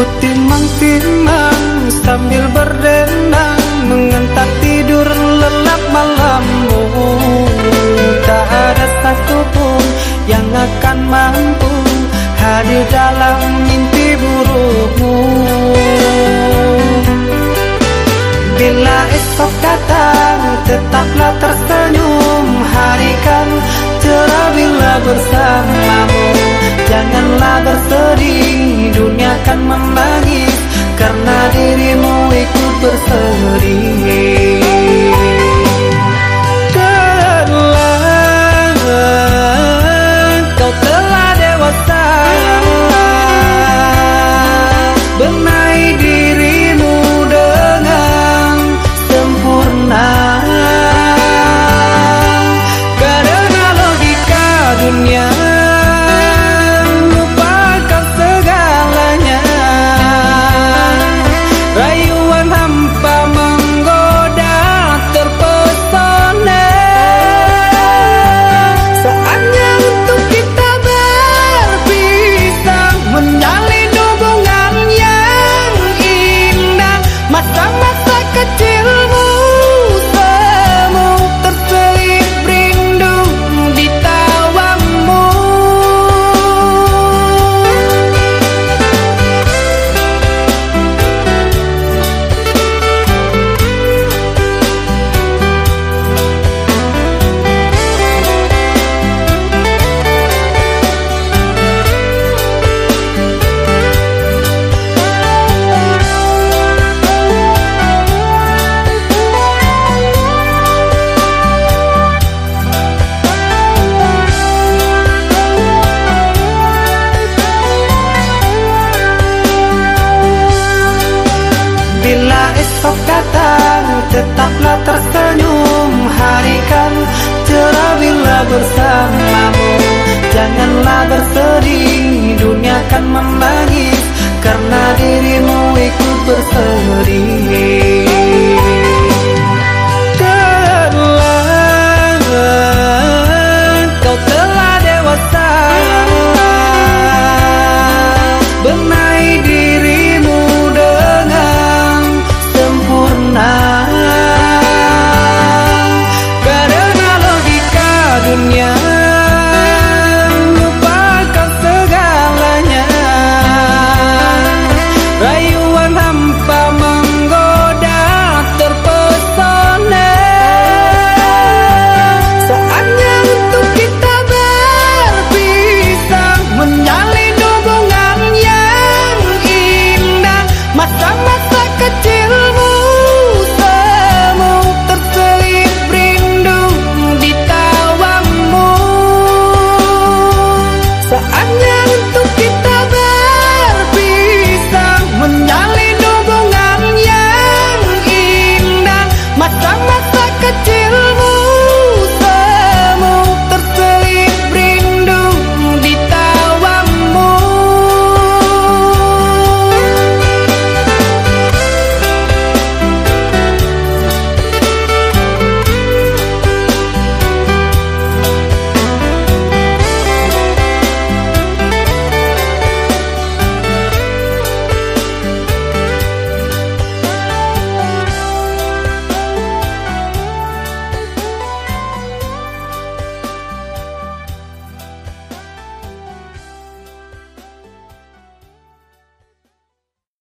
Ku timang-timang sambil berdenang Mengentak tidur lelap malammu. Tak ada satupun yang akan mampu Hadir dalam mimpi burukmu. Bila esok datang tetaplah tersenyum. Ikut bersedih esok datang tetaplah tersenyum. Hari kan bersamamu. Janganlah bersedih dunia akan menangis Karena dirimu ikut bersedih